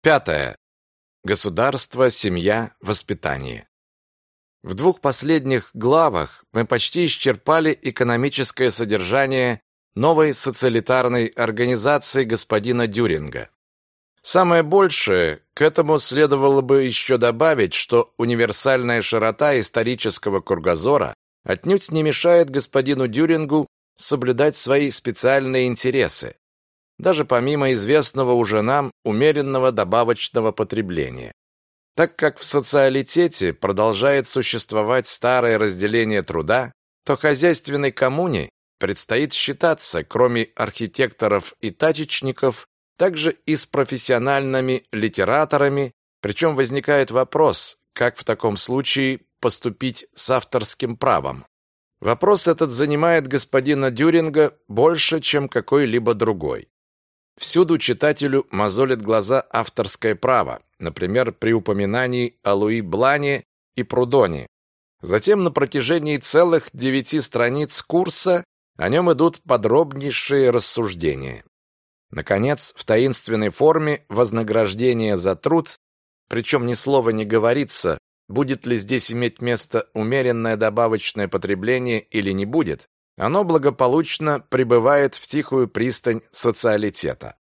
Пятое. Государство, семья, воспитание. В двух последних главах мы почти исчерпали экономическое содержание новой социалитарной организации господина Дюринга. Самое большее, к этому следовало бы еще добавить, что универсальная широта исторического кругозора отнюдь не мешает господину Дюрингу соблюдать свои специальные интересы, даже помимо известного уже нам умеренного добавочного потребления. Так как в социалитете продолжает существовать старое разделение труда, то хозяйственной коммуне предстоит считаться, кроме архитекторов и тачечников, также и с профессиональными литераторами, причем возникает вопрос, как в таком случае поступить с авторским правом. Вопрос этот занимает господина Дюринга больше, чем какой-либо другой. Всюду читателю мозолит глаза авторское право, например, при упоминании о Луи Блане и Прудоне. Затем на протяжении целых девяти страниц курса о нем идут подробнейшие рассуждения. Наконец, в таинственной форме вознаграждение за труд, причем ни слова не говорится, будет ли здесь иметь место умеренное добавочное потребление или не будет, оно благополучно прибывает в тихую пристань социалитета.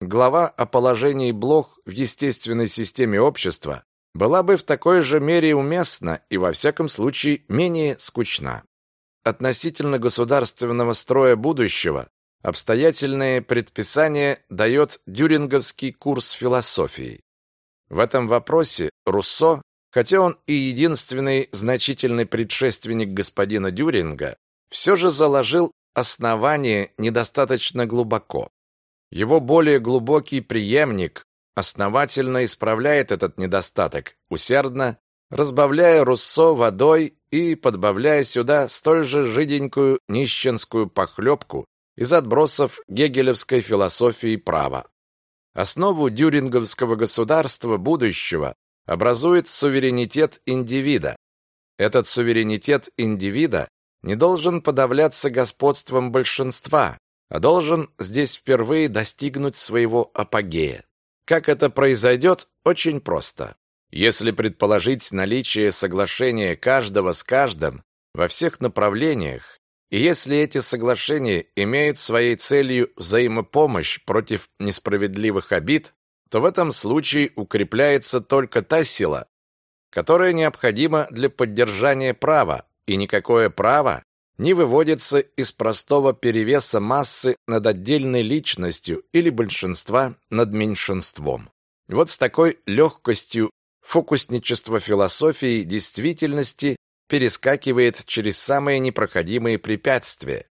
Глава о положении блох в естественной системе общества была бы в такой же мере уместна и во всяком случае менее скучна. Относительно государственного строя будущего обстоятельное предписание дает дюринговский курс философии. В этом вопросе Руссо, хотя он и единственный значительный предшественник господина Дюринга, все же заложил основание недостаточно глубоко. Его более глубокий преемник основательно исправляет этот недостаток, усердно разбавляя Руссо водой и подбавляя сюда столь же жиденькую нищенскую похлебку из отбросов гегелевской философии права. Основу дюринговского государства будущего образует суверенитет индивида. Этот суверенитет индивида не должен подавляться господством большинства, а должен здесь впервые достигнуть своего апогея. Как это произойдет, очень просто. Если предположить наличие соглашения каждого с каждым во всех направлениях, и если эти соглашения имеют своей целью взаимопомощь против несправедливых обид, то в этом случае укрепляется только та сила, которая необходима для поддержания права, и никакое право не выводится из простого перевеса массы над отдельной личностью или большинства над меньшинством. Вот с такой легкостью фокусничество философии действительности перескакивает через самые непроходимые препятствия.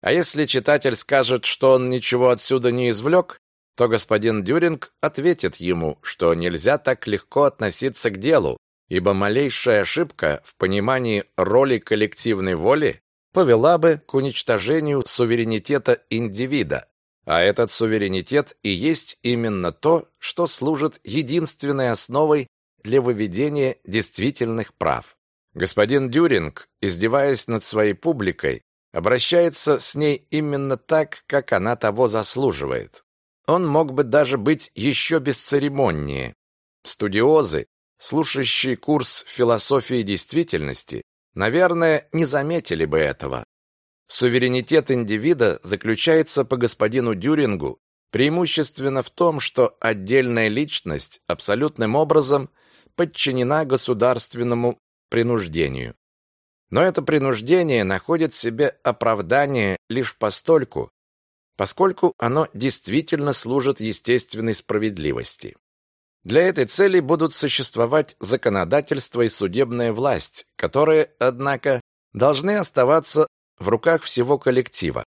А если читатель скажет, что он ничего отсюда не извлек, то господин Дюринг ответит ему, что нельзя так легко относиться к делу, ибо малейшая ошибка в понимании роли коллективной воли повела бы к уничтожению суверенитета индивида. А этот суверенитет и есть именно то, что служит единственной основой для выведения действительных прав. Господин Дюринг, издеваясь над своей публикой, обращается с ней именно так, как она того заслуживает. Он мог бы даже быть еще бесцеремоннее. Студиозы, слушающие курс философии действительности, наверное, не заметили бы этого. Суверенитет индивида заключается по господину Дюрингу преимущественно в том, что отдельная личность абсолютным образом подчинена государственному принуждению. Но это принуждение находит в себе оправдание лишь постольку, поскольку оно действительно служит естественной справедливости. Для этой цели будут существовать законодательство и судебная власть, которые, однако, должны оставаться в руках всего коллектива.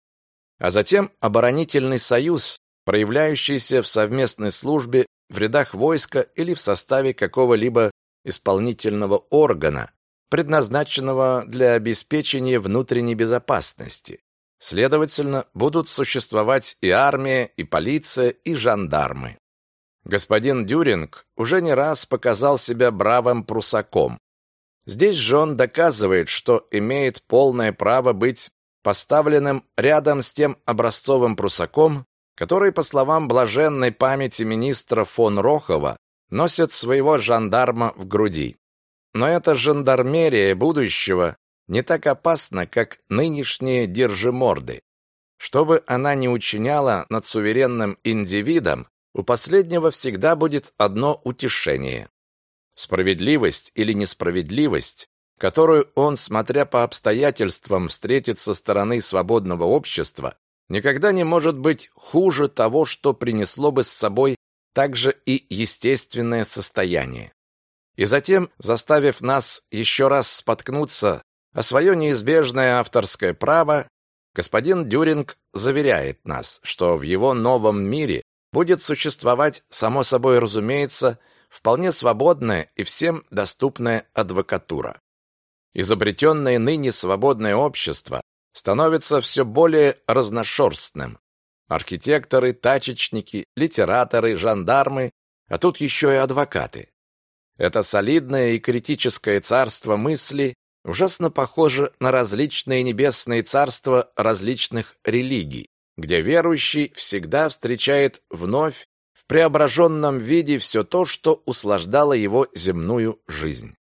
А затем оборонительный союз, проявляющийся в совместной службе в рядах войска или в составе какого-либо исполнительного органа, предназначенного для обеспечения внутренней безопасности. Следовательно, будут существовать и армия, и полиция, и жандармы. Господин Дюринг уже не раз показал себя бравым прусаком. Здесь же он доказывает, что имеет полное право быть поставленным рядом с тем образцовым прусаком, которые, по словам блаженной памяти министра фон Рохова, носят своего жандарма в груди. Но эта жандармерия будущего не так опасна, как нынешние держиморды. Что бы она ни учиняла над суверенным индивидом, у последнего всегда будет одно утешение. Справедливость или несправедливость, которую он, смотря по обстоятельствам, встретит со стороны свободного общества, никогда не может быть хуже того, что принесло бы с собой также и естественное состояние. И затем, заставив нас еще раз споткнуться о свое неизбежное авторское право, господин Дюринг заверяет нас, что в его новом мире будет существовать, само собой разумеется, вполне свободная и всем доступная адвокатура. Изобретенное ныне свободное общество становится все более разношерстным. Архитекторы, тачечники, литераторы, жандармы, а тут еще и адвокаты. Это солидное и критическое царство мысли ужасно похоже на различные небесные царства различных религий где верующий всегда встречает вновь в преображенном виде все то, что услаждало его земную жизнь.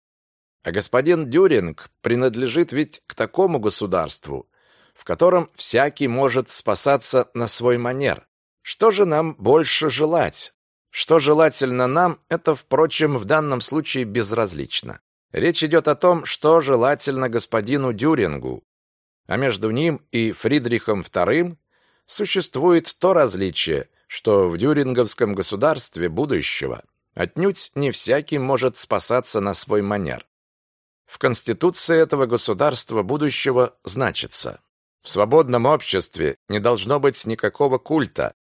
А господин Дюринг принадлежит ведь к такому государству, в котором всякий может спасаться на свой манер. Что же нам больше желать? Что желательно нам, это, впрочем, в данном случае безразлично. Речь идет о том, что желательно господину Дюрингу, а между ним и Фридрихом II существует то различие, что в дюринговском государстве будущего отнюдь не всякий может спасаться на свой манер. В конституции этого государства будущего значится: в свободном обществе не должно быть никакого культа,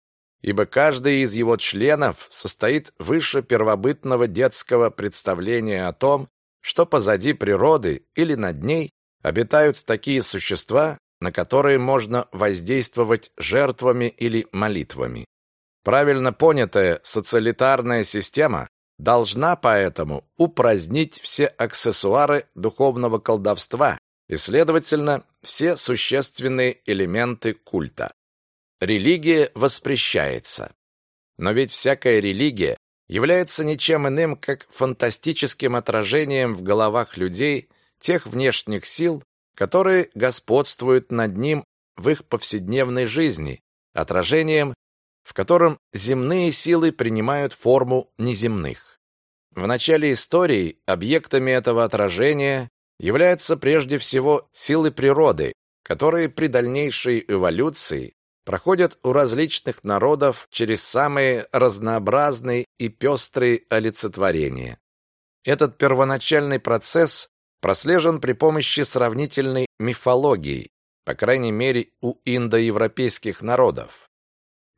ибо каждый из его членов состоит выше первобытного детского представления о том, что позади природы или над ней обитают такие существа, на которые можно воздействовать жертвами или молитвами. Правильно понятая социалитарная система должна поэтому упразднить все аксессуары духовного колдовства и, следовательно, все существенные элементы культа. Религия воспрещается. Но ведь всякая религия является ничем иным, как фантастическим отражением в головах людей тех внешних сил, которые господствуют над ним в их повседневной жизни, отражением, в котором земные силы принимают форму неземных. В начале истории объектами этого отражения являются прежде всего силы природы, которые при дальнейшей эволюции проходят у различных народов через самые разнообразные и пестрые олицетворения. Этот первоначальный процесс прослежен при помощи сравнительной мифологии, по крайней мере у индоевропейских народов.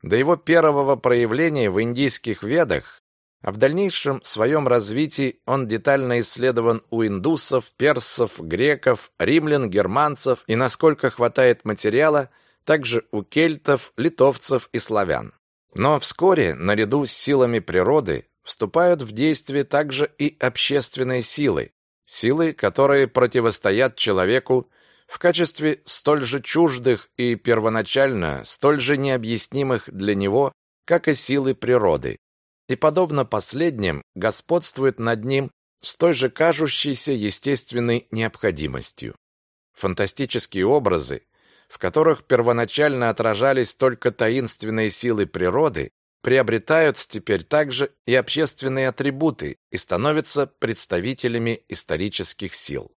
До его первого проявления в индийских ведах, а в дальнейшем своем развитии он детально исследован у индусов, персов, греков, римлян, германцев и, насколько хватает материала, также у кельтов, литовцев и славян. Но вскоре, наряду с силами природы, вступают в действие также и общественные силы, Силы, которые противостоят человеку в качестве столь же чуждых и первоначально столь же необъяснимых для него, как и силы природы. И подобно последним, господствует над ним с той же кажущейся естественной необходимостью. Фантастические образы, в которых первоначально отражались только таинственные силы природы, приобретают теперь также и общественные атрибуты и становятся представителями исторических сил.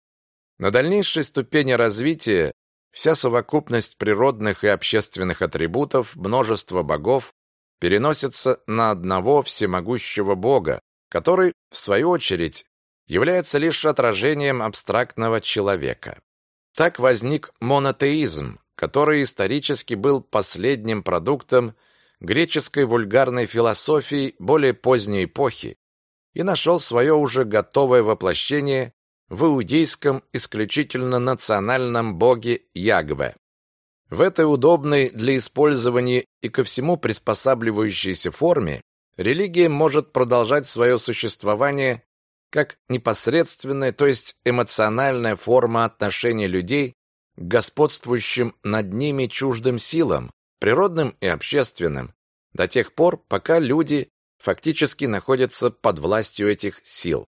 На дальнейшей ступени развития вся совокупность природных и общественных атрибутов множества богов переносится на одного всемогущего бога, который, в свою очередь, является лишь отражением абстрактного человека. Так возник монотеизм, который исторически был последним продуктом греческой вульгарной философии более поздней эпохи и нашел свое уже готовое воплощение в иудейском исключительно национальном боге Ягве. В этой удобной для использования и ко всему приспосабливающейся форме религия может продолжать свое существование как непосредственная, то есть эмоциональная форма отношения людей к господствующим над ними чуждым силам, природным и общественным, до тех пор, пока люди фактически находятся под властью этих сил.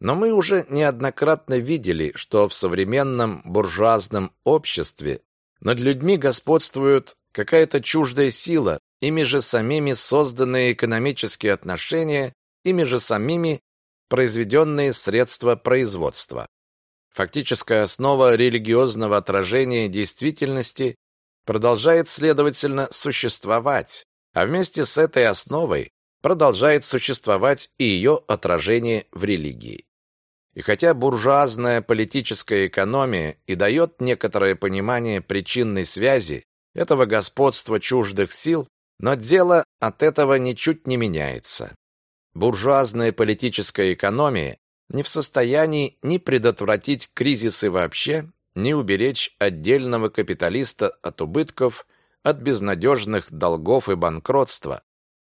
Но мы уже неоднократно видели, что в современном буржуазном обществе над людьми господствует какая-то чуждая сила, ими же самими созданные экономические отношения, ими же самими произведенные средства производства. Фактическая основа религиозного отражения действительности продолжает, следовательно, существовать, а вместе с этой основой продолжает существовать и ее отражение в религии. И хотя буржуазная политическая экономия и дает некоторое понимание причинной связи этого господства чуждых сил, но дело от этого ничуть не меняется. Буржуазная политическая экономия не в состоянии ни предотвратить кризисы вообще, ни уберечь отдельного капиталиста от убытков, от безнадежных долгов и банкротства,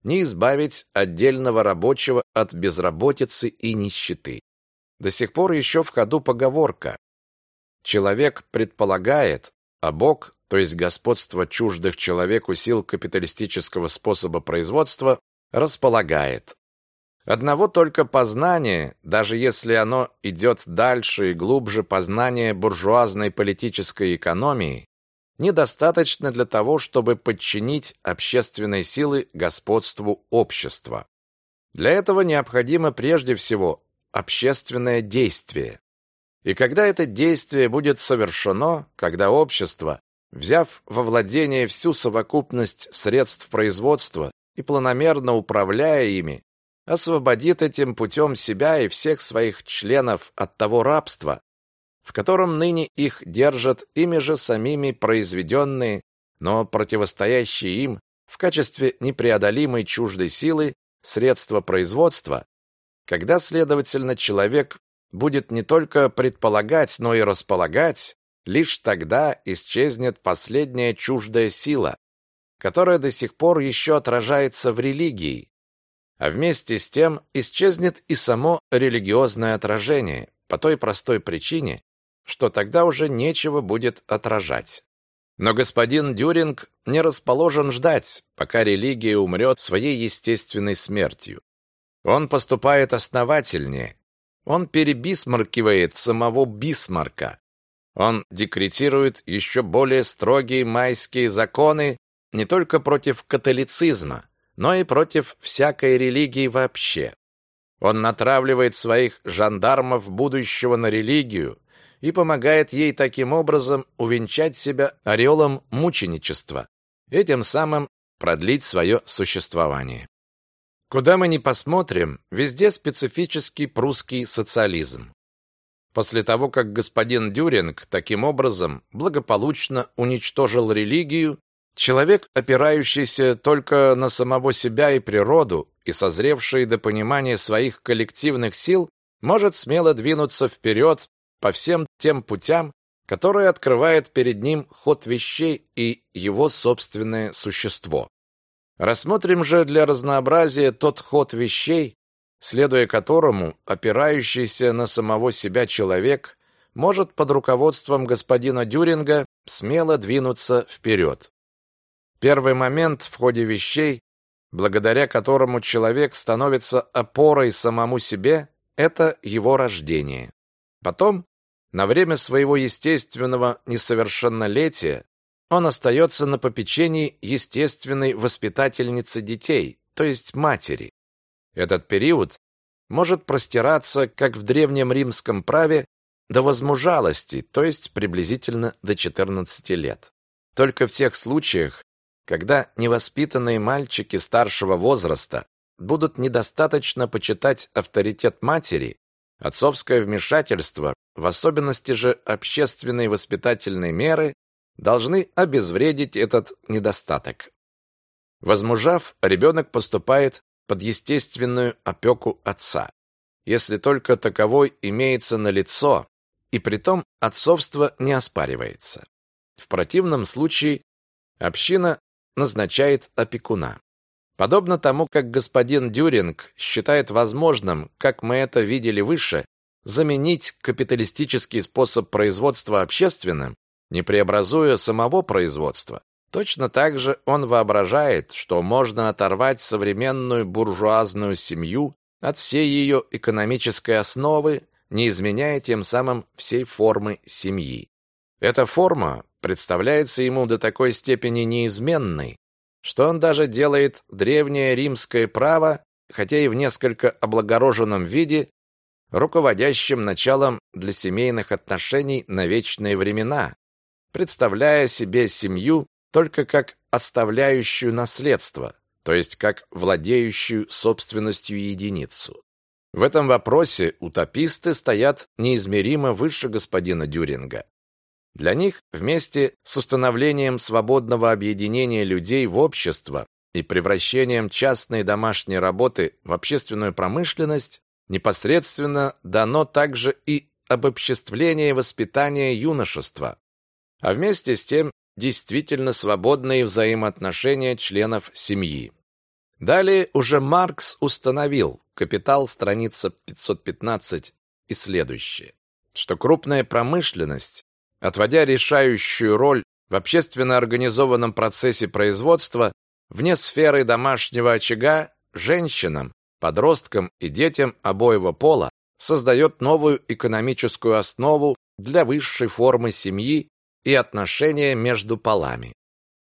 ни избавить отдельного рабочего от безработицы и нищеты. До сих пор еще в ходу поговорка «Человек предполагает, а Бог, то есть господство чуждых человеку сил капиталистического способа производства, располагает». Одного только познания, даже если оно идет дальше и глубже познания буржуазной политической экономии, недостаточно для того, чтобы подчинить общественные силы господству общества. Для этого необходимо прежде всего общественное действие. И когда это действие будет совершено, когда общество, взяв во владение всю совокупность средств производства и планомерно управляя ими, освободит этим путем себя и всех своих членов от того рабства, в котором ныне их держат ими же самими произведенные, но противостоящие им в качестве непреодолимой чуждой силы средства производства, когда, следовательно, человек будет не только предполагать, но и располагать, лишь тогда исчезнет последняя чуждая сила, которая до сих пор еще отражается в религии, а вместе с тем исчезнет и само религиозное отражение, по той простой причине, что тогда уже нечего будет отражать. Но господин Дюринг не расположен ждать, пока религия умрет своей естественной смертью. Он поступает основательнее. Он перебисмаркивает самого Бисмарка. Он декретирует еще более строгие майские законы не только против католицизма, но и против всякой религии вообще. Он натравливает своих жандармов будущего на религию и помогает ей таким образом увенчать себя ореолом мученичества и тем самым продлить свое существование. Куда мы ни посмотрим, везде специфический прусский социализм. После того, как господин Дюринг таким образом благополучно уничтожил религию, Человек, опирающийся только на самого себя и природу и созревший до понимания своих коллективных сил, может смело двинуться вперед по всем тем путям, которые открывает перед ним ход вещей и его собственное существо. Рассмотрим же для разнообразия тот ход вещей, следуя которому опирающийся на самого себя человек может под руководством господина Дюринга смело двинуться вперед. Первый момент в ходе вещей, благодаря которому человек становится опорой самому себе, это его рождение. Потом, на время своего естественного несовершеннолетия, он остается на попечении естественной воспитательницы детей, то есть матери. Этот период может простираться, как в древнем римском праве, до возмужалости, то есть приблизительно до 14 лет. Только в тех случаях, когда невоспитанные мальчики старшего возраста будут недостаточно почитать авторитет матери, отцовское вмешательство, в особенности же общественные воспитательные меры, должны обезвредить этот недостаток. Возмужав, ребенок поступает под естественную опеку отца, если только таковой имеется на лицо, и притом отцовство не оспаривается. В противном случае община назначает опекуна. Подобно тому, как господин Дюринг считает возможным, как мы это видели выше, заменить капиталистический способ производства общественным, не преобразуя самого производства, Точно так же он воображает, что можно оторвать современную буржуазную семью от всей ее экономической основы, не изменяя тем самым всей формы семьи. Эта форма представляется ему до такой степени неизменной, что он даже делает древнее римское право, хотя и в несколько облагороженном виде, руководящим началом для семейных отношений на вечные времена, представляя себе семью только как оставляющую наследство, то есть как владеющую собственностью единицу. В этом вопросе утописты стоят неизмеримо выше господина Дюринга. Для них вместе с установлением свободного объединения людей в общество и превращением частной домашней работы в общественную промышленность непосредственно дано также и обобществление воспитания юношества, а вместе с тем действительно свободные взаимоотношения членов семьи. Далее уже Маркс установил, капитал, страница 515 и следующее, что крупная промышленность, отводя решающую роль в общественно организованном процессе производства, вне сферы домашнего очага, женщинам, подросткам и детям обоего пола, создает новую экономическую основу для высшей формы семьи и отношения между полами.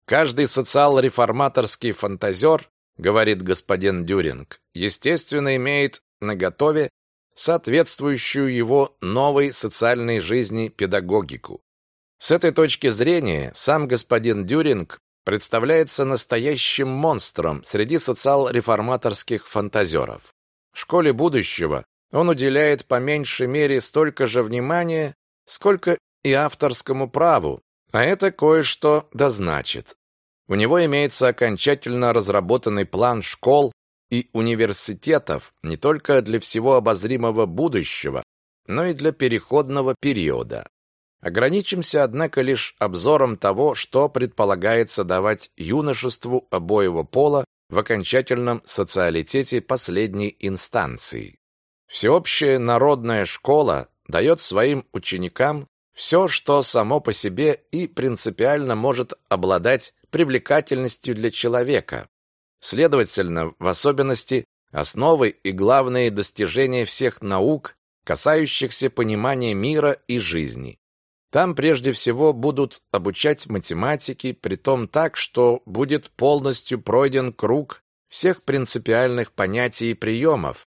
Каждый социал-реформаторский фантазер, говорит господин Дюринг, естественно имеет наготове соответствующую его новой социальной жизни педагогику. С этой точки зрения сам господин Дюринг представляется настоящим монстром среди социал-реформаторских фантазеров. В школе будущего он уделяет по меньшей мере столько же внимания, сколько и авторскому праву, а это кое-что дозначит. У него имеется окончательно разработанный план школ и университетов не только для всего обозримого будущего, но и для переходного периода. Ограничимся, однако, лишь обзором того, что предполагается давать юношеству обоего пола в окончательном социалитете последней инстанции. Всеобщая народная школа дает своим ученикам все, что само по себе и принципиально может обладать привлекательностью для человека. Следовательно, в особенности основы и главные достижения всех наук, касающихся понимания мира и жизни. Там прежде всего будут обучать математики, притом так, что будет полностью пройден круг всех принципиальных понятий и приемов,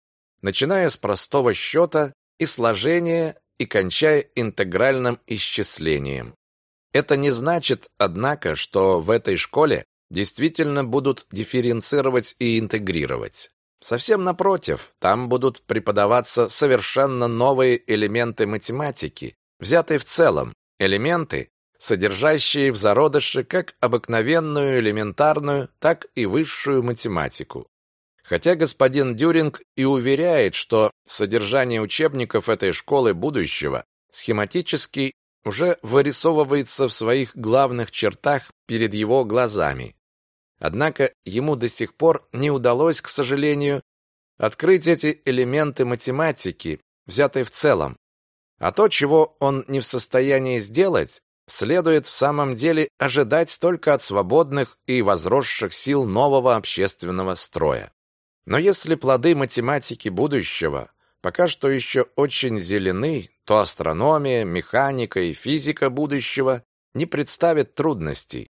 начиная с простого счета и сложения и кончая интегральным исчислением. Это не значит, однако, что в этой школе действительно будут дифференцировать и интегрировать. Совсем напротив, там будут преподаваться совершенно новые элементы математики, взятые в целом, элементы, содержащие в зародыше как обыкновенную элементарную, так и высшую математику. Хотя господин Дюринг и уверяет, что содержание учебников этой школы будущего схематически уже вырисовывается в своих главных чертах перед его глазами. Однако ему до сих пор не удалось, к сожалению, открыть эти элементы математики, взятые в целом. А то, чего он не в состоянии сделать, следует в самом деле ожидать только от свободных и возросших сил нового общественного строя. Но если плоды математики будущего пока что еще очень зелены, то астрономия, механика и физика будущего не представят трудностей.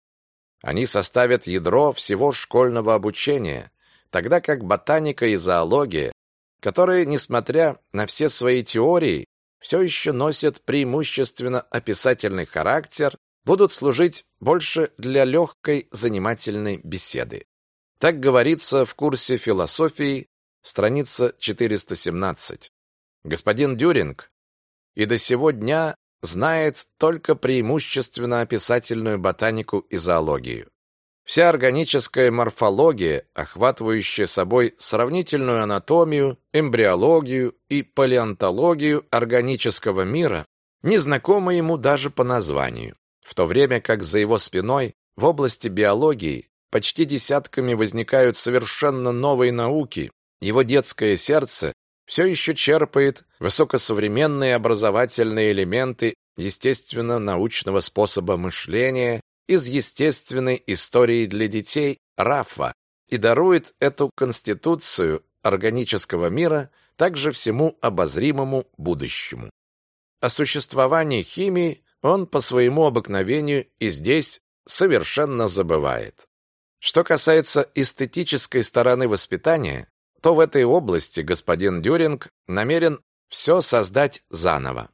Они составят ядро всего школьного обучения, тогда как ботаника и зоология, которые, несмотря на все свои теории, все еще носят преимущественно описательный характер, будут служить больше для легкой занимательной беседы. Так говорится в курсе философии, страница 417. Господин Дюринг и до сего дня знает только преимущественно описательную ботанику и зоологию. Вся органическая морфология, охватывающая собой сравнительную анатомию, эмбриологию и палеонтологию органического мира, не знакома ему даже по названию, в то время как за его спиной в области биологии почти десятками возникают совершенно новые науки, его детское сердце все еще черпает высокосовременные образовательные элементы естественно-научного способа мышления из естественной истории для детей Рафа и дарует эту конституцию органического мира также всему обозримому будущему. О существовании химии он по своему обыкновению и здесь совершенно забывает. Что касается эстетической стороны воспитания, то в этой области господин Дюринг намерен все создать заново.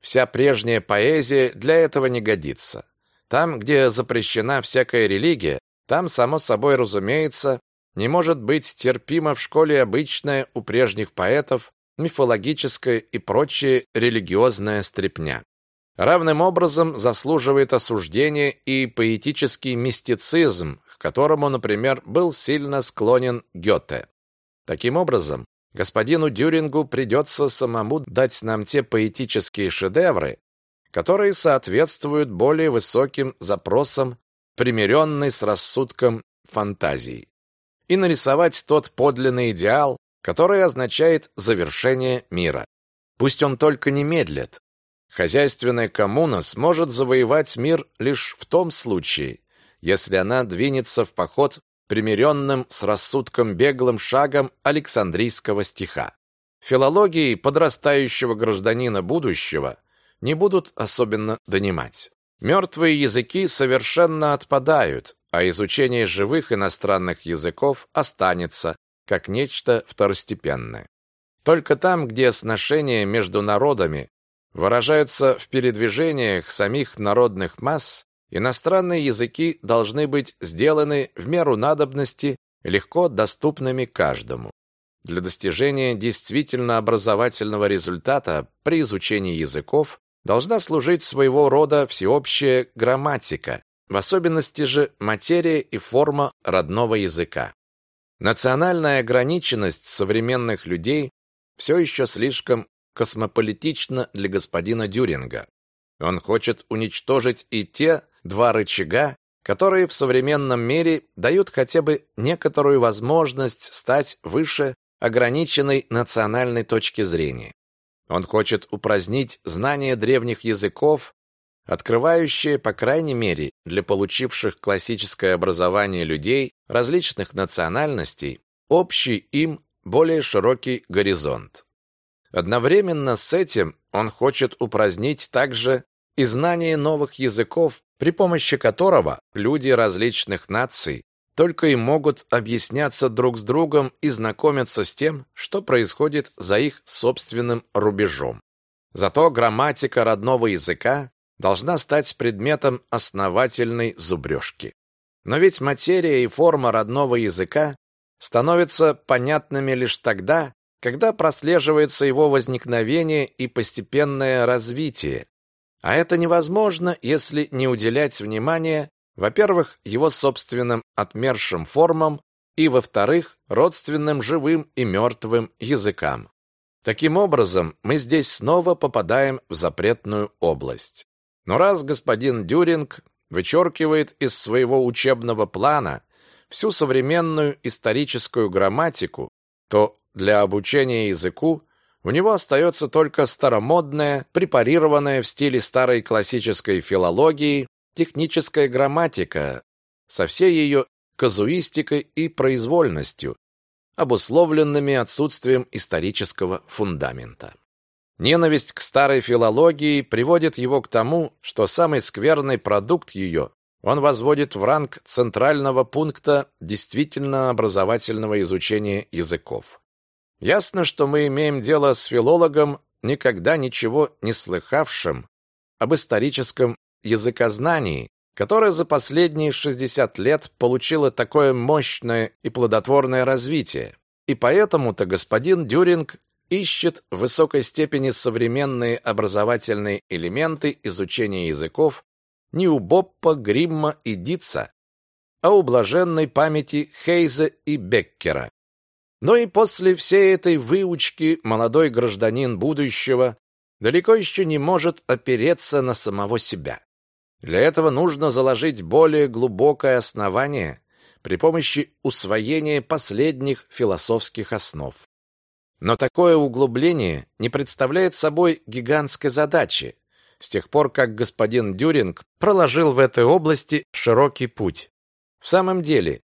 Вся прежняя поэзия для этого не годится. Там, где запрещена всякая религия, там, само собой разумеется, не может быть терпимо в школе обычная у прежних поэтов мифологическая и прочая религиозная стрепня. Равным образом заслуживает осуждения и поэтический мистицизм, к которому, например, был сильно склонен Гёте. Таким образом, господину Дюрингу придется самому дать нам те поэтические шедевры, которые соответствуют более высоким запросам, примиренной с рассудком фантазии, и нарисовать тот подлинный идеал, который означает завершение мира. Пусть он только не медлит. Хозяйственная коммуна сможет завоевать мир лишь в том случае, если она двинется в поход примиренным с рассудком беглым шагом Александрийского стиха. Филологии подрастающего гражданина будущего не будут особенно донимать. Мертвые языки совершенно отпадают, а изучение живых иностранных языков останется как нечто второстепенное. Только там, где сношения между народами выражаются в передвижениях самих народных масс, иностранные языки должны быть сделаны в меру надобности легко доступными каждому. Для достижения действительно образовательного результата при изучении языков должна служить своего рода всеобщая грамматика, в особенности же материя и форма родного языка. Национальная ограниченность современных людей все еще слишком космополитична для господина Дюринга. Он хочет уничтожить и те два рычага, которые в современном мире дают хотя бы некоторую возможность стать выше ограниченной национальной точки зрения. Он хочет упразднить знание древних языков, открывающие, по крайней мере, для получивших классическое образование людей различных национальностей, общий им более широкий горизонт. Одновременно с этим он хочет упразднить также и знание новых языков, при помощи которого люди различных наций только и могут объясняться друг с другом и знакомиться с тем, что происходит за их собственным рубежом. Зато грамматика родного языка должна стать предметом основательной зубрежки. Но ведь материя и форма родного языка становятся понятными лишь тогда, когда прослеживается его возникновение и постепенное развитие. А это невозможно, если не уделять внимания во-первых, его собственным отмершим формам и, во-вторых, родственным живым и мертвым языкам. Таким образом, мы здесь снова попадаем в запретную область. Но раз господин Дюринг вычеркивает из своего учебного плана всю современную историческую грамматику, то для обучения языку у него остается только старомодная, препарированная в стиле старой классической филологии техническая грамматика со всей ее казуистикой и произвольностью, обусловленными отсутствием исторического фундамента. Ненависть к старой филологии приводит его к тому, что самый скверный продукт ее он возводит в ранг центрального пункта действительно образовательного изучения языков. Ясно, что мы имеем дело с филологом, никогда ничего не слыхавшим об историческом языкознании, которое за последние 60 лет получило такое мощное и плодотворное развитие. И поэтому-то господин Дюринг ищет в высокой степени современные образовательные элементы изучения языков не у Боппа, Гримма и Дитца, а у блаженной памяти Хейза и Беккера. Но и после всей этой выучки молодой гражданин будущего далеко еще не может опереться на самого себя. Для этого нужно заложить более глубокое основание при помощи усвоения последних философских основ. Но такое углубление не представляет собой гигантской задачи. с тех пор, как господин Дюринг проложил в этой области широкий путь. В самом деле,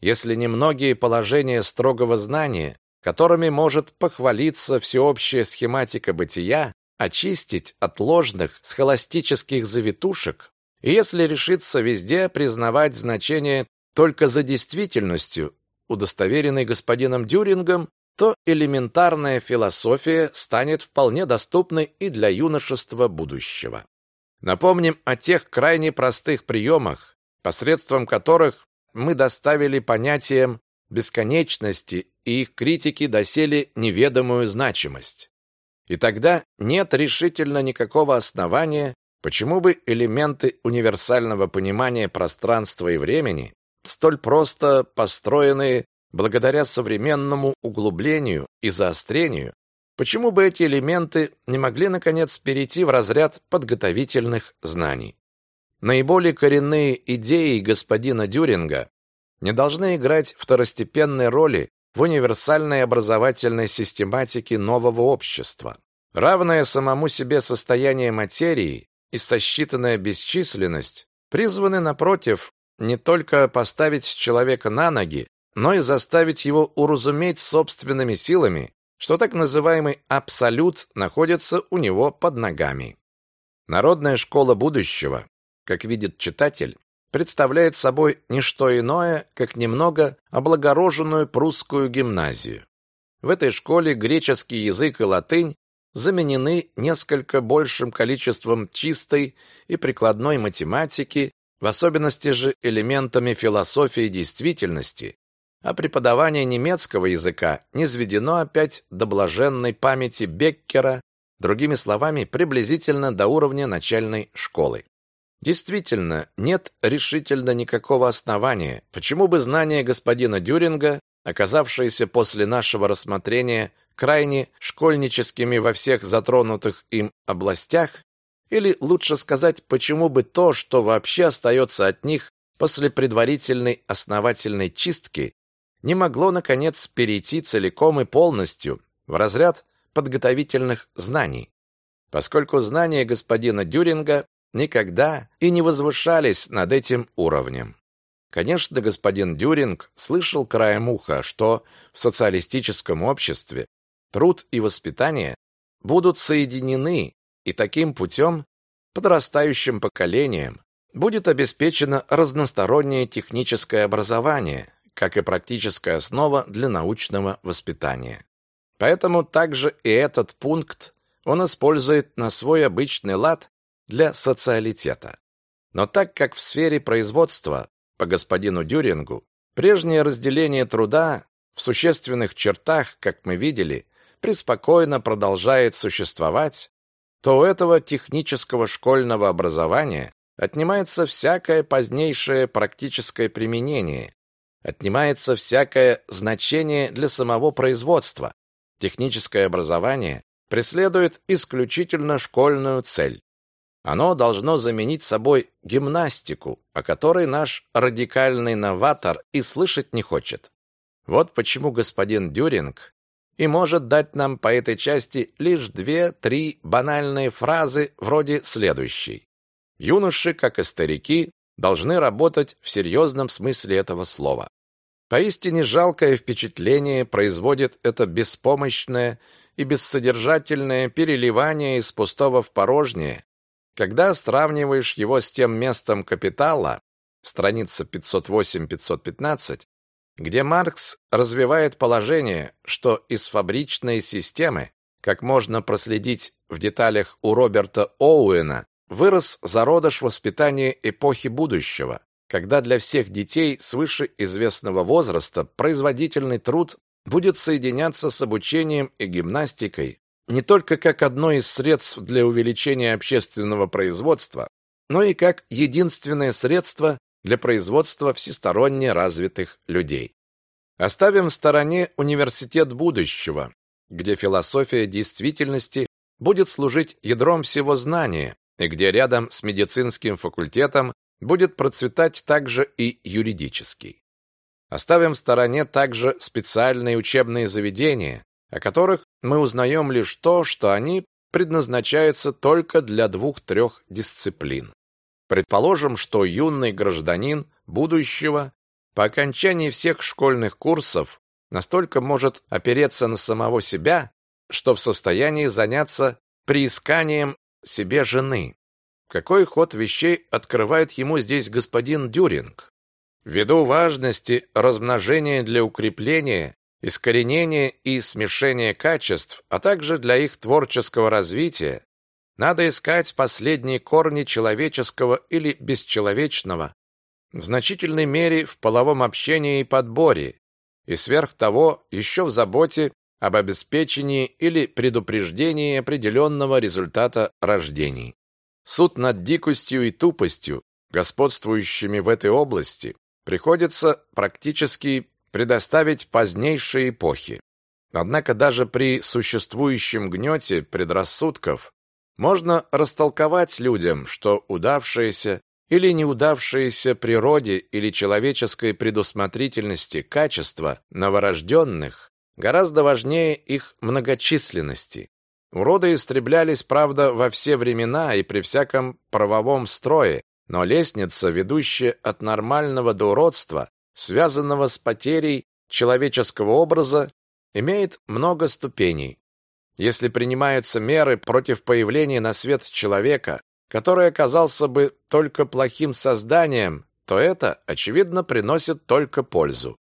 если немногие положения строгого знания, которыми может похвалиться всеобщая схематика бытия, очистить от ложных схоластических завитушек, если решиться везде признавать значение только за действительностью, удостоверенной господином Дюрингом, то элементарная философия станет вполне доступной и для юношества будущего. Напомним о тех крайне простых приемах, посредством которых мы доставили понятиям бесконечности и их критики доселе неведомую значимость. И тогда нет решительно никакого основания, почему бы элементы универсального понимания пространства и времени, столь просто построенные благодаря современному углублению и заострению, почему бы эти элементы не могли, наконец, перейти в разряд подготовительных знаний. Наиболее коренные идеи господина Дюринга не должны играть второстепенной роли в универсальной образовательной систематике нового общества. Равное самому себе состояние материи и сосчитанная бесчисленность призваны, напротив, не только поставить человека на ноги, но и заставить его уразуметь собственными силами, что так называемый абсолют находится у него под ногами. Народная школа будущего, как видит читатель, представляет собой не что иное, как немного облагороженную прусскую гимназию. В этой школе греческий язык и латынь заменены несколько большим количеством чистой и прикладной математики, в особенности же элементами философии действительности, а преподавание немецкого языка низведено опять до блаженной памяти Беккера, другими словами, приблизительно до уровня начальной школы. Действительно, нет решительно никакого основания, почему бы знания господина Дюринга, оказавшиеся после нашего рассмотрения крайне школьническими во всех затронутых им областях, или лучше сказать, почему бы то, что вообще остается от них после предварительной основательной чистки, не могло, наконец, перейти целиком и полностью в разряд подготовительных знаний, поскольку знания господина Дюринга никогда и не возвышались над этим уровнем. Конечно, господин Дюринг слышал краем уха, что в социалистическом обществе труд и воспитание будут соединены, и таким путем подрастающим поколением будет обеспечено разностороннее техническое образование, как и практическая основа для научного воспитания. Поэтому также и этот пункт он использует на свой обычный лад для социалитета. Но так как в сфере производства, по господину Дюрингу, прежнее разделение труда в существенных чертах, как мы видели, преспокойно продолжает существовать, то у этого технического школьного образования отнимается всякое позднейшее практическое применение, отнимается всякое значение для самого производства. Техническое образование преследует исключительно школьную цель. Оно должно заменить собой гимнастику, о которой наш радикальный новатор и слышать не хочет. Вот почему господин Дюринг и может дать нам по этой части лишь две-три банальные фразы вроде следующей. Юноши, как и старики, должны работать в серьезном смысле этого слова. Поистине жалкое впечатление производит это беспомощное и бессодержательное переливание из пустого в порожнее, когда сравниваешь его с тем местом капитала, страница 508-515, где Маркс развивает положение, что из фабричной системы, как можно проследить в деталях у Роберта Оуэна, вырос зародыш воспитания эпохи будущего, когда для всех детей свыше известного возраста производительный труд будет соединяться с обучением и гимнастикой не только как одно из средств для увеличения общественного производства, но и как единственное средство для производства всесторонне развитых людей. Оставим в стороне университет будущего, где философия действительности будет служить ядром всего знания, и где рядом с медицинским факультетом будет процветать также и юридический. Оставим в стороне также специальные учебные заведения, о которых мы узнаем лишь то, что они предназначается только для двух-трех дисциплин. Предположим, что юный гражданин будущего по окончании всех школьных курсов настолько может опереться на самого себя, что в состоянии заняться приисканием себе жены. Какой ход вещей открывает ему здесь господин Дюринг? Ввиду важности размножения для укрепления, искоренения и смешения качеств, а также для их творческого развития, надо искать последние корни человеческого или бесчеловечного, в значительной мере в половом общении и подборе, и сверх того еще в заботе об обеспечении или предупреждении определенного результата рождений. Суд над дикостью и тупостью, господствующими в этой области, приходится практически предоставить позднейшей эпохе. Однако даже при существующем гнете предрассудков можно растолковать людям, что удавшееся или неудавшееся природе или человеческой предусмотрительности качества новорожденных гораздо важнее их многочисленности. Уроды истреблялись, правда, во все времена и при всяком правовом строе, но лестница, ведущая от нормального до уродства, связанного с потерей человеческого образа, имеет много ступеней. Если принимаются меры против появления на свет человека, который оказался бы только плохим созданием, то это, очевидно, приносит только пользу.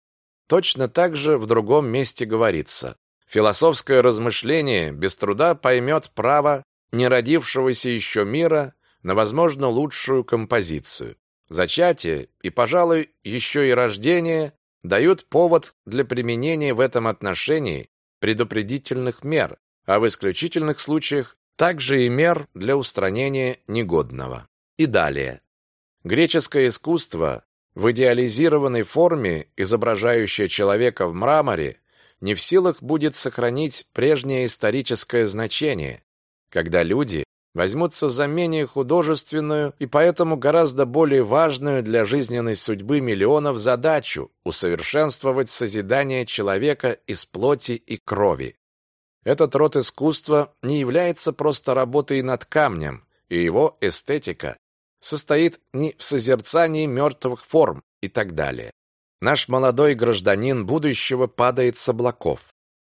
Точно так же в другом месте говорится. Философское размышление без труда поймет право неродившегося еще мира на, возможно, лучшую композицию. Зачатие и, пожалуй, еще и рождение дают повод для применения в этом отношении предупредительных мер, а в исключительных случаях также и мер для устранения негодного. И далее. Греческое искусство в идеализированной форме, изображающее человека в мраморе, не в силах будет сохранить прежнее историческое значение, когда люди возьмутся за менее художественную и поэтому гораздо более важную для жизненной судьбы миллионов задачу усовершенствовать созидание человека из плоти и крови. Этот род искусства не является просто работой над камнем, и его эстетика состоит не в созерцании мертвых форм и так далее. Наш молодой гражданин будущего падает с облаков,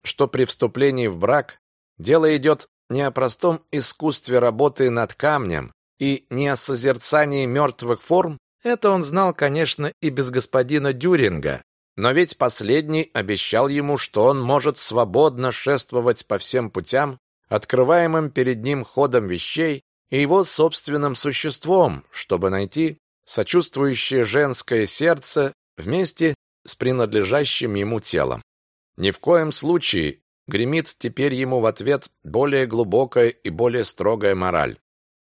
что при вступлении в брак дело идет не о простом искусстве работы над камнем и не о созерцании мертвых форм, это он знал, конечно, и без господина Дюринга, но ведь последний обещал ему, что он может свободно шествовать по всем путям, открываемым перед ним ходом вещей и его собственным существом, чтобы найти сочувствующее женское сердце вместе с принадлежащим ему телом. Ни в коем случае гремит теперь ему в ответ более глубокая и более строгая мораль.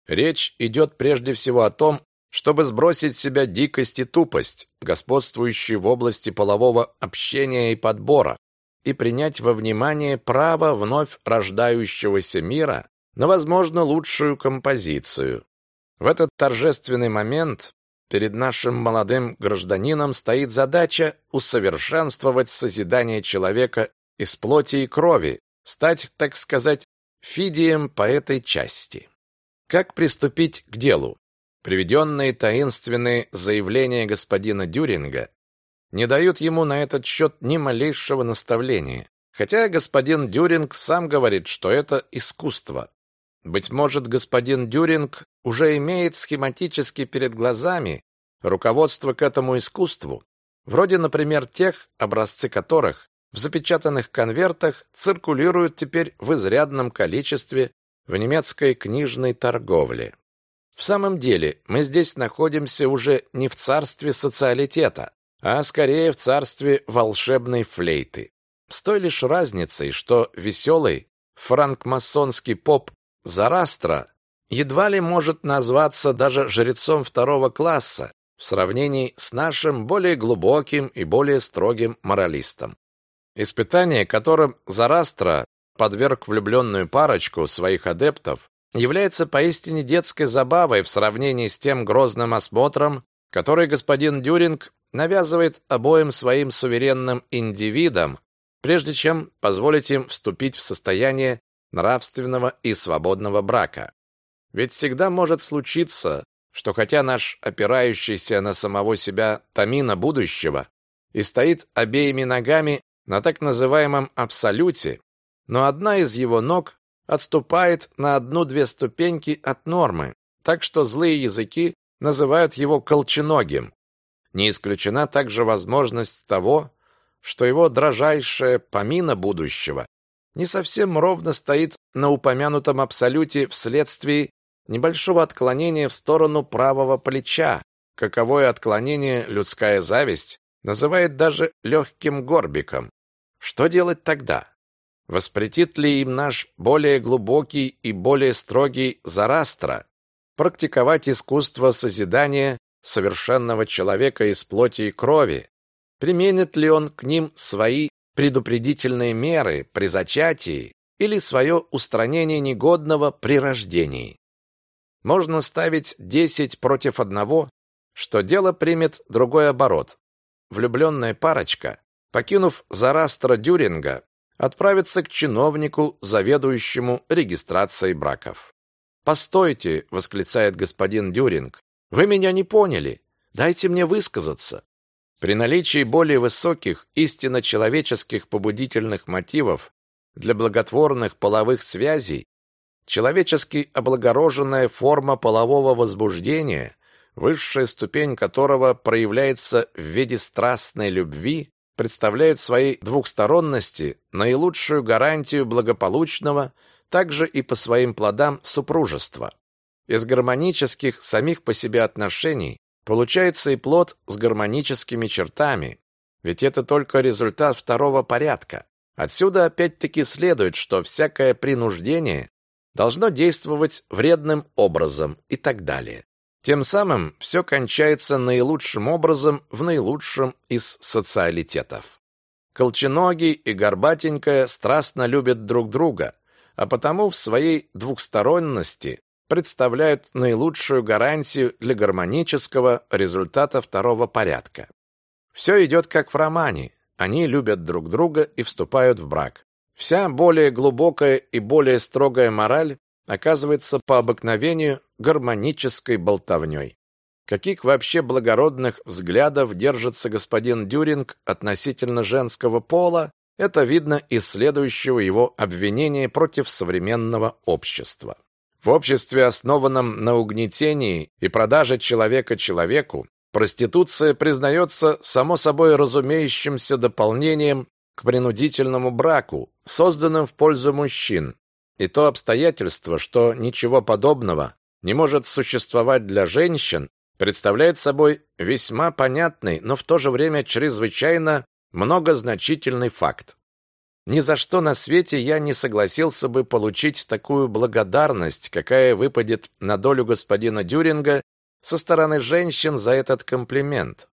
Речь идет прежде всего о том, чтобы сбросить с себя дикость и тупость, господствующие в области полового общения и подбора, и принять во внимание право вновь рождающегося мира на, возможно, лучшую композицию. В этот торжественный момент перед нашим молодым гражданином стоит задача усовершенствовать созидание человека из плоти и крови, стать, так сказать, фидием по этой части. Как приступить к делу? Приведенные таинственные заявления господина Дюринга не дают ему на этот счет ни малейшего наставления, хотя господин Дюринг сам говорит, что это искусство. Быть может, господин Дюринг уже имеет схематически перед глазами руководство к этому искусству, вроде, например, тех, образцы которых в запечатанных конвертах циркулируют теперь в изрядном количестве в немецкой книжной торговле. В самом деле, мы здесь находимся уже не в царстве социалитета, а скорее в царстве волшебной флейты. С той лишь разницей, что веселый франкмасонский поп Зарастра едва ли может назваться даже жрецом второго класса в сравнении с нашим более глубоким и более строгим моралистом. Испытание, которым Зарастра подверг влюбленную парочку своих адептов, является поистине детской забавой в сравнении с тем грозным осмотром, который господин Дюринг навязывает обоим своим суверенным индивидам, прежде чем позволить им вступить в состояние нравственного и свободного брака. Ведь всегда может случиться, что хотя наш опирающийся на самого себя Тамина будущего и стоит обеими ногами на так называемом абсолюте, но одна из его ног отступает на одну-две ступеньки от нормы, так что злые языки называют его колченогим. Не исключена также возможность того, что его дрожайшая помина будущего не совсем ровно стоит на упомянутом абсолюте вследствие небольшого отклонения в сторону правого плеча, каковое отклонение людская зависть называет даже легким горбиком. Что делать тогда? Воспретит ли им наш более глубокий и более строгий Зарастра практиковать искусство созидания совершенного человека из плоти и крови? Применит ли он к ним свои предупредительные меры при зачатии или свое устранение негодного при рождении? Можно ставить десять против одного, что дело примет другой оборот. Влюбленная парочка, покинув Зарастра Дюринга, отправиться к чиновнику, заведующему регистрацией браков. «Постойте!» — восклицает господин Дюринг. «Вы меня не поняли. Дайте мне высказаться». При наличии более высоких, истинно человеческих побудительных мотивов для благотворных половых связей, человечески облагороженная форма полового возбуждения, высшая ступень которого проявляется в виде страстной любви, представляет своей двухсторонности наилучшую гарантию благополучного, также и по своим плодам супружества. Из гармонических самих по себе отношений получается и плод с гармоническими чертами, ведь это только результат второго порядка. Отсюда опять-таки следует, что всякое принуждение должно действовать вредным образом и так далее. Тем самым все кончается наилучшим образом в наилучшем из социалитетов. Колченогий и Горбатенькая страстно любят друг друга, а потому в своей двухсторонности представляют наилучшую гарантию для гармонического результата второго порядка. Все идет как в романе. Они любят друг друга и вступают в брак. Вся более глубокая и более строгая мораль оказывается по обыкновению гармонической болтовней. Каких вообще благородных взглядов держится господин Дюринг относительно женского пола, это видно из следующего его обвинения против современного общества. В обществе, основанном на угнетении и продаже человека человеку, проституция признается само собой разумеющимся дополнением к принудительному браку, созданным в пользу мужчин, и то обстоятельство, что ничего подобного не может существовать для женщин, представляет собой весьма понятный, но в то же время чрезвычайно многозначительный факт. Ни за что на свете я не согласился бы получить такую благодарность, какая выпадет на долю господина Дюринга со стороны женщин за этот комплимент.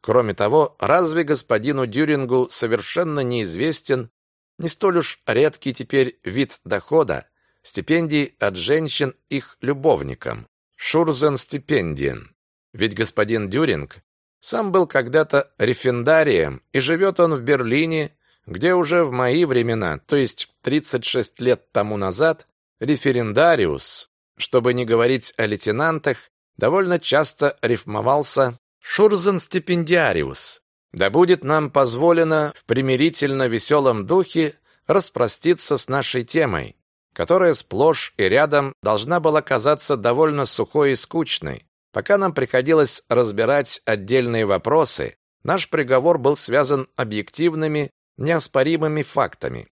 Кроме того, разве господину Дюрингу совершенно неизвестен не столь уж редкий теперь вид дохода, стипендии от женщин их любовникам. Шурзен-стипендиен. Ведь господин Дюринг сам был когда-то рефендарием, и живет он в Берлине, где уже в мои времена, то есть 36 лет тому назад, референдариус, чтобы не говорить о лейтенантах, довольно часто рифмовался Шурзен-стипендиариус, да будет нам позволено в примирительно веселом духе распроститься с нашей темой, которая сплошь и рядом должна была казаться довольно сухой и скучной. Пока нам приходилось разбирать отдельные вопросы, наш приговор был связан объективными, неоспоримыми фактами.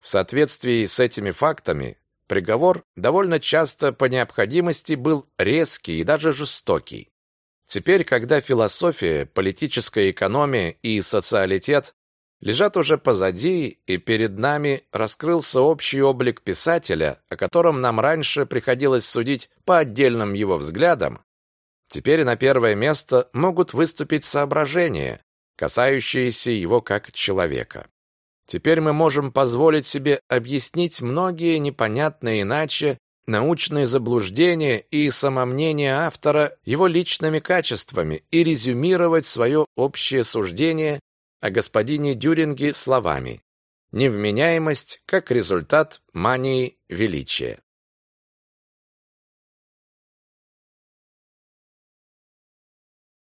В соответствии с этими фактами приговор довольно часто по необходимости был резкий и даже жестокий. Теперь, когда философия, политическая экономия и социалитет лежат уже позади, и перед нами раскрылся общий облик писателя, о котором нам раньше приходилось судить по отдельным его взглядам, теперь на первое место могут выступить соображения, касающиеся его как человека. Теперь мы можем позволить себе объяснить многие непонятные иначе научные заблуждения и самомнение автора его личными качествами и резюмировать свое общее суждение о господине Дюринге словами. невменяемость как результат мании величия.